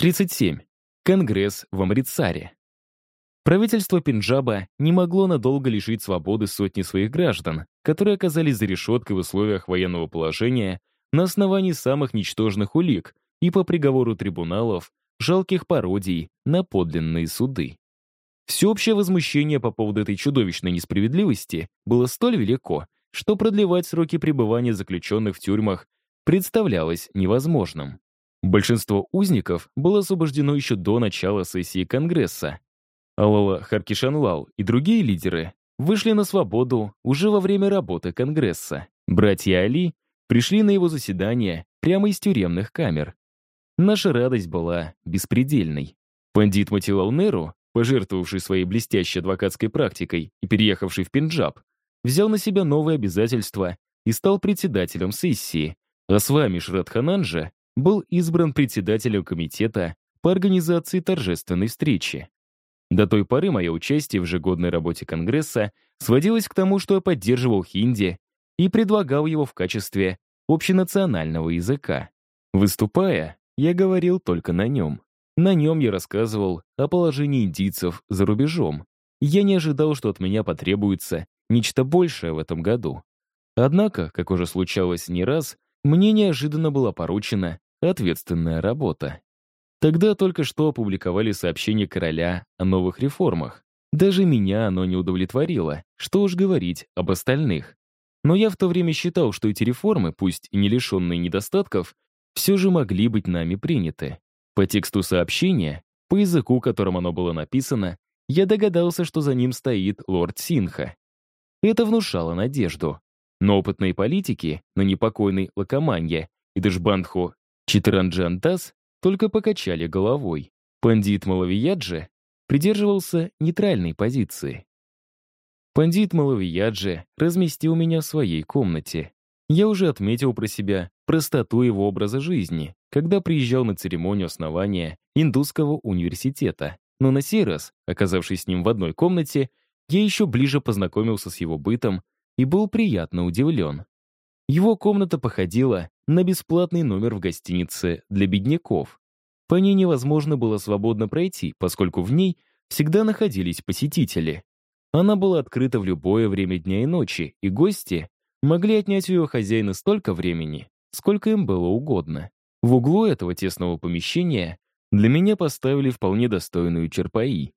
37. Конгресс в Амритсаре. Правительство Пенджаба не могло надолго лишить свободы сотни своих граждан, которые оказались за решеткой в условиях военного положения на основании самых ничтожных улик и по приговору трибуналов жалких пародий на подлинные суды. Всеобщее возмущение по поводу этой чудовищной несправедливости было столь велико, что продлевать сроки пребывания заключенных в тюрьмах представлялось невозможным. Большинство узников было освобождено еще до начала сессии Конгресса. Алала Харкишанлал и другие лидеры вышли на свободу уже во время работы Конгресса. Братья Али пришли на его заседание прямо из тюремных камер. Наша радость была беспредельной. Пандит Матилал Неру, пожертвовавший своей блестящей адвокатской практикой и переехавший в Пенджаб, взял на себя новые обязательства и стал председателем сессии, а с вами Шрадхананджа был избран председателем комитета по организации торжественной встречи. До той поры мое участие в ежегодной работе Конгресса сводилось к тому, что я поддерживал хинди и предлагал его в качестве общенационального языка. Выступая, я говорил только на нем. На нем я рассказывал о положении индийцев за рубежом. Я не ожидал, что от меня потребуется нечто большее в этом году. Однако, как уже случалось не раз, мне неожиданно была поручена ответственная работа. Тогда только что опубликовали сообщение короля о новых реформах. Даже меня оно не удовлетворило, что уж говорить об остальных. Но я в то время считал, что эти реформы, пусть и не лишенные недостатков, все же могли быть нами приняты. По тексту сообщения, по языку, которым оно было написано, я догадался, что за ним стоит лорд Синха. Это внушало надежду. Но опытные политики, на непокойный Лакоманья и Дашбандху Читаранджантас только покачали головой. Пандит Малавияджи придерживался нейтральной позиции. Пандит Малавияджи разместил меня в своей комнате. Я уже отметил про себя простоту его образа жизни, когда приезжал на церемонию основания Индусского университета. Но на сей раз, оказавшись с ним в одной комнате, я еще ближе познакомился с его бытом и был приятно удивлен. Его комната походила на бесплатный номер в гостинице для бедняков. По ней невозможно было свободно пройти, поскольку в ней всегда находились посетители. Она была открыта в любое время дня и ночи, и гости могли отнять у ее хозяина столько времени, сколько им было угодно. В углу этого тесного помещения для меня поставили вполне достойную черпаи.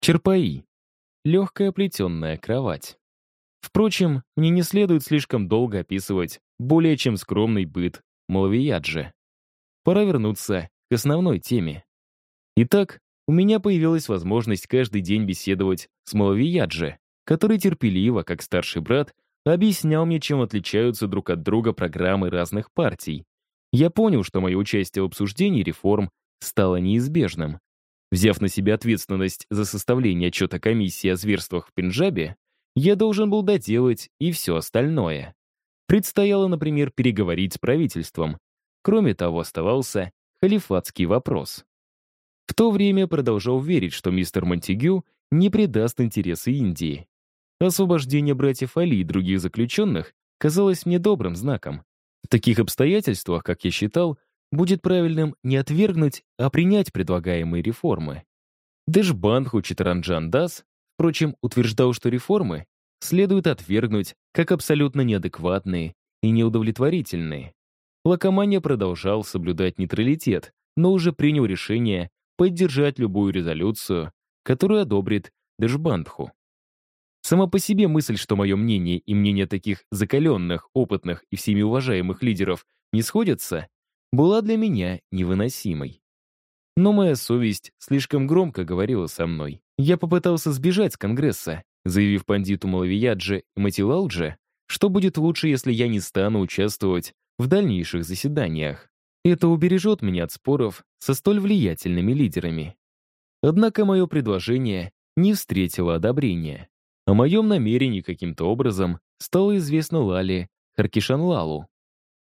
Черпаи — легкая плетенная кровать. Впрочем, мне не следует слишком долго описывать более чем скромный быт Малавияджи. Пора вернуться к основной теме. Итак, у меня появилась возможность каждый день беседовать с Малавияджи, который терпеливо, как старший брат, объяснял мне, чем отличаются друг от друга программы разных партий. Я понял, что мое участие в обсуждении реформ стало неизбежным. Взяв на себя ответственность за составление отчета комиссии о зверствах в Пенджабе, я должен был доделать и все остальное. Предстояло, например, переговорить с правительством. Кроме того, оставался халифатский вопрос. В то время продолжал верить, что мистер Монтегю не предаст интересы Индии. Освобождение братьев Али и других заключенных казалось мне добрым знаком. В таких обстоятельствах, как я считал, будет правильным не отвергнуть, а принять предлагаемые реформы. Дэшбанху Читаранджан Дас Впрочем, утверждал, что реформы следует отвергнуть как абсолютно неадекватные и неудовлетворительные. Лакомания продолжал соблюдать нейтралитет, но уже принял решение поддержать любую резолюцию, которую одобрит Дэшбандху. Сама по себе мысль, что мое мнение и мнение таких закаленных, опытных и всеми уважаемых лидеров не сходятся, была для меня невыносимой. Но моя совесть слишком громко говорила со мной. Я попытался сбежать с Конгресса, заявив пандиту Малавияджи и Матилалджи, что будет лучше, если я не стану участвовать в дальнейших заседаниях. Это убережет меня от споров со столь влиятельными лидерами. Однако мое предложение не встретило одобрения. О моем намерении каким-то образом стало известно Лали Харкишанлалу.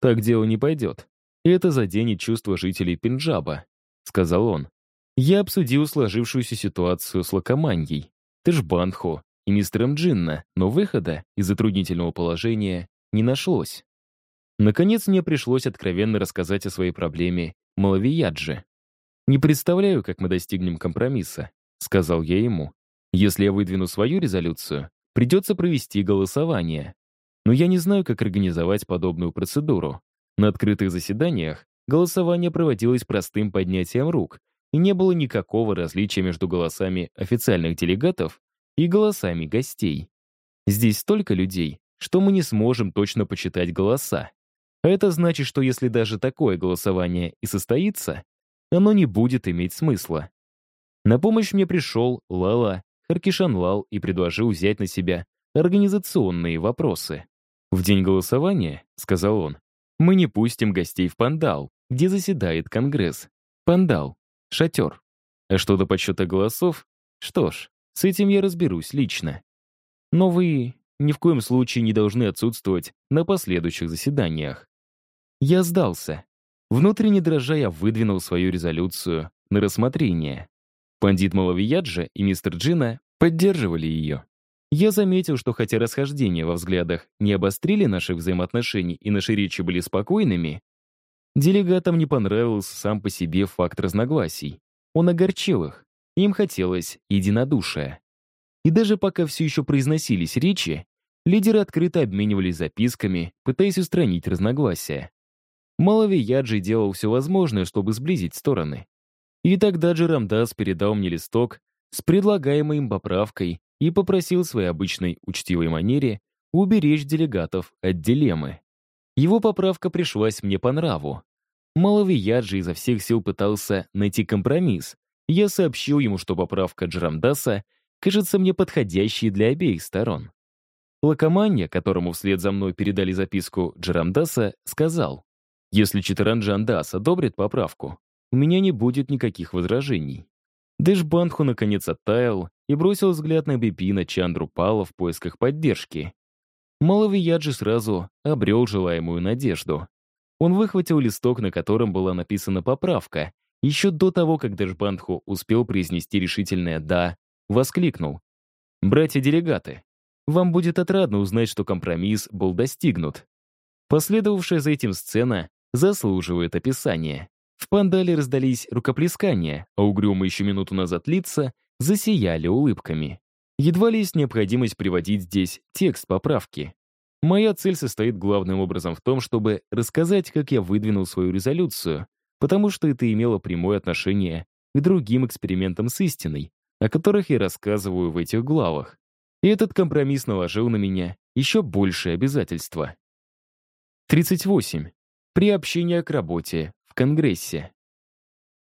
Так дело не пойдет. Это заденет чувства жителей Пенджаба, сказал он. Я обсудил сложившуюся ситуацию с Лакоманьей, Тэшбанхо и мистером Джинна, но выхода из затруднительного положения не нашлось. Наконец мне пришлось откровенно рассказать о своей проблеме Малавияджи. «Не представляю, как мы достигнем компромисса», — сказал я ему. «Если я выдвину свою резолюцию, придется провести голосование. Но я не знаю, как организовать подобную процедуру. На открытых заседаниях голосование проводилось простым поднятием рук, и не было никакого различия между голосами официальных делегатов и голосами гостей. Здесь столько людей, что мы не сможем точно почитать голоса. Это значит, что если даже такое голосование и состоится, оно не будет иметь смысла. На помощь мне пришел Лала Харкишанлал и предложил взять на себя организационные вопросы. «В день голосования, — сказал он, — мы не пустим гостей в Пандал, где заседает Конгресс. Пандал — шатер. А что до подсчета голосов? Что ж, с этим я разберусь лично. Но вы ни в коем случае не должны отсутствовать на последующих заседаниях. Я сдался. Внутренне дрожа я выдвинул свою резолюцию на рассмотрение. Пандит Малавияджа и мистер Джина поддерживали ее. Я заметил, что хотя расхождения во взглядах не обострили наших взаимоотношений и наши речи были спокойными, делегатам не понравился сам по себе факт разногласий. Он огорчил их, им хотелось единодушия. И даже пока все еще произносились речи, лидеры открыто обменивались записками, пытаясь устранить разногласия. Малави Яджи делал все возможное, чтобы сблизить стороны. И тогда Джерамдас передал мне листок с предлагаемой им поправкой и попросил в своей обычной учтивой манере уберечь делегатов от дилеммы. Его поправка пришлась мне по нраву. Малави Яджи изо всех сил пытался найти компромисс. Я сообщил ему, что поправка Джерамдаса кажется мне подходящей для обеих сторон. Лакоманья, которому вслед за мной передали записку Джерамдаса, сказал, если Читаранджан Дас одобрит поправку, у меня не будет никаких возражений. Дэшбанху наконец оттаял и бросил взгляд на Бипина Чандру Пала в поисках поддержки. Маловияджи сразу обрел желаемую надежду. Он выхватил листок, на котором была написана поправка, еще до того, как Дэшбанху успел произнести решительное «да», воскликнул. «Братья-делегаты, вам будет отрадно узнать, что компромисс был достигнут. Последовавшая за этим сцена заслуживает описания. В пандале раздались рукоплескания, а угрюмо еще минуту назад лица засияли улыбками. Едва ли есть необходимость приводить здесь текст поправки. Моя цель состоит главным образом в том, чтобы рассказать, как я выдвинул свою резолюцию, потому что это имело прямое отношение к другим экспериментам с истиной, о которых я рассказываю в этих главах. И этот компромисс наложил на меня еще большее обязательство. 38 приобщение к работе в Конгрессе.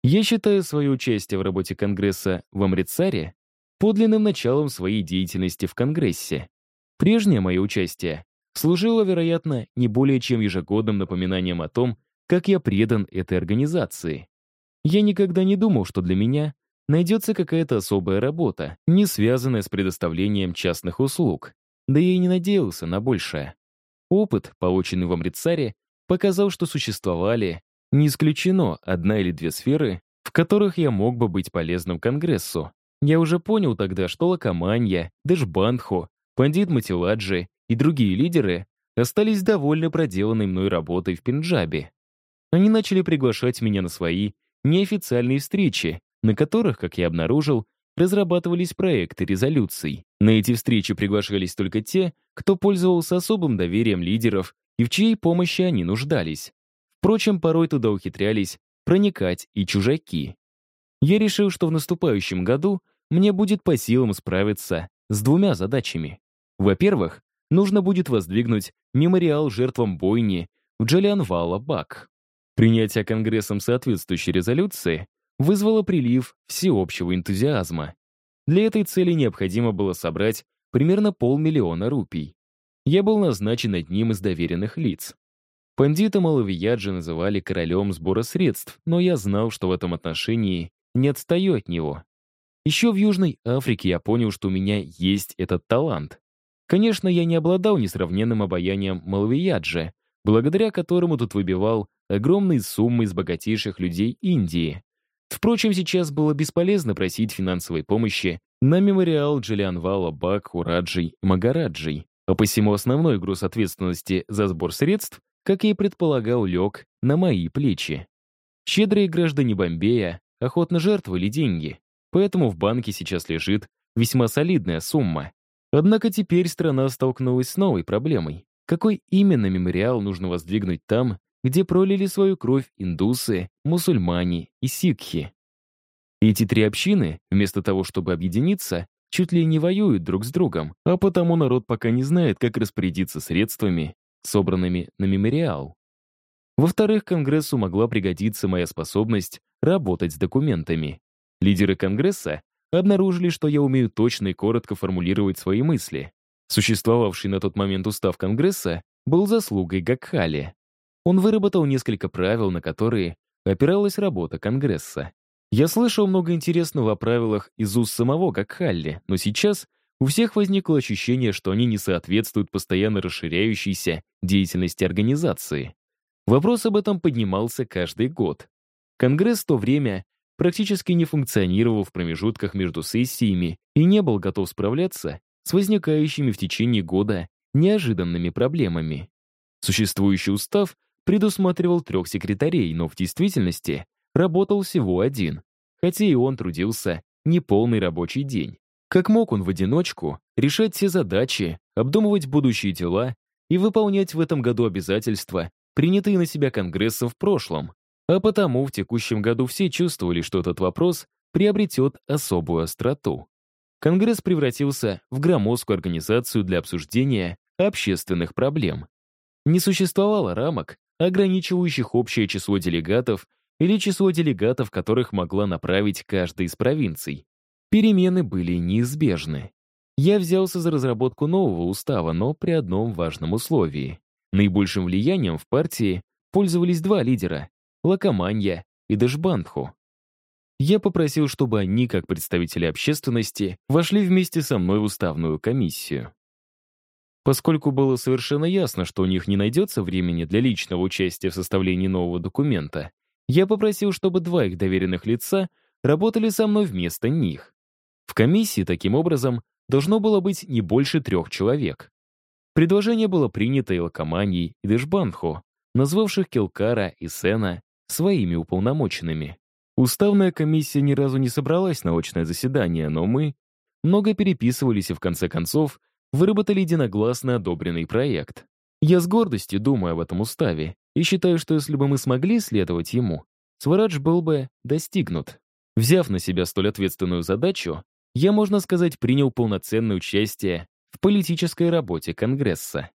Я считаю свое участие в работе Конгресса в Амрицаре подлинным началом своей деятельности в Конгрессе. Прежнее мое участие служило, вероятно, не более чем ежегодным напоминанием о том, как я предан этой организации. Я никогда не думал, что для меня найдется какая-то особая работа, не связанная с предоставлением частных услуг. Да я и не надеялся на большее. Опыт, полученный в Амрицаре, показал, что существовали, не исключено, одна или две сферы, в которых я мог бы быть полезным Конгрессу. Я уже понял тогда, что Лакоманья, Дэшбандхо, Пандит Матиладжи и другие лидеры остались довольны проделанной мной работой в Пенджабе. Они начали приглашать меня на свои неофициальные встречи, на которых, как я обнаружил, разрабатывались проекты резолюций. На эти встречи приглашались только те, кто пользовался особым доверием лидеров и в чьей помощи они нуждались. Впрочем, порой туда ухитрялись проникать и чужаки. Я решил, что в наступающем году мне будет по силам справиться с двумя задачами. Во-первых, нужно будет воздвигнуть мемориал жертвам бойни в Джалианвала-Бак. Принятие Конгрессом соответствующей резолюции вызвало прилив всеобщего энтузиазма. Для этой цели необходимо было собрать примерно полмиллиона рупий я был назначен одним из доверенных лиц. Пандита Малавияджи называли королем сбора средств, но я знал, что в этом отношении не отстаю от него. Еще в Южной Африке я понял, что у меня есть этот талант. Конечно, я не обладал несравненным обаянием Малавияджи, благодаря которому тут выбивал огромные суммы из богатейших людей Индии. Впрочем, сейчас было бесполезно просить финансовой помощи на мемориал Джалианвала Бак, Ураджей и Магараджей. А посему основной груз ответственности за сбор средств, как я и предполагал, лег на мои плечи. Щедрые граждане Бомбея охотно жертвовали деньги, поэтому в банке сейчас лежит весьма солидная сумма. Однако теперь страна столкнулась с новой проблемой. Какой именно мемориал нужно воздвигнуть там, где пролили свою кровь индусы, мусульмане и сикхи? Эти три общины, вместо того, чтобы объединиться, чуть ли не воюют друг с другом, а потому народ пока не знает, как распорядиться средствами, собранными на мемориал. Во-вторых, Конгрессу могла пригодиться моя способность работать с документами. Лидеры Конгресса обнаружили, что я умею точно и коротко формулировать свои мысли. Существовавший на тот момент устав Конгресса был заслугой Гакхали. Он выработал несколько правил, на которые опиралась работа Конгресса. Я слышал много интересного о правилах из уст самого Гакхалли, но сейчас у всех возникло ощущение, что они не соответствуют постоянно расширяющейся деятельности организации. Вопрос об этом поднимался каждый год. Конгресс в то время практически не функционировал в промежутках между сессиями и не был готов справляться с возникающими в течение года неожиданными проблемами. Существующий устав предусматривал трех секретарей, но в действительности работал всего один, хотя и он трудился неполный рабочий день. Как мог он в одиночку решать все задачи, обдумывать будущие дела и выполнять в этом году обязательства, принятые на себя Конгрессом в прошлом? А потому в текущем году все чувствовали, что этот вопрос приобретет особую остроту. Конгресс превратился в громоздкую организацию для обсуждения общественных проблем. Не существовало рамок, ограничивающих общее число делегатов или число делегатов, которых могла направить каждая из провинций. Перемены были неизбежны. Я взялся за разработку нового устава, но при одном важном условии. Наибольшим влиянием в партии пользовались два лидера — Лакоманья и Дэшбандху. Я попросил, чтобы они, как представители общественности, вошли вместе со мной в уставную комиссию. Поскольку было совершенно ясно, что у них не найдется времени для личного участия в составлении нового документа, я попросил, чтобы два их доверенных лица работали со мной вместо них. В комиссии, таким образом, должно было быть не больше трех человек. Предложение было принято и Лакоманьей, и Дэшбанху, назвавших Келкара и Сена своими уполномоченными. Уставная комиссия ни разу не собралась на очное заседание, но мы много переписывались и в конце концов выработали единогласно одобренный проект. Я с гордостью думаю об этом уставе и считаю, что если бы мы смогли следовать ему, Сварадж был бы достигнут. Взяв на себя столь ответственную задачу, я, можно сказать, принял полноценное участие в политической работе Конгресса.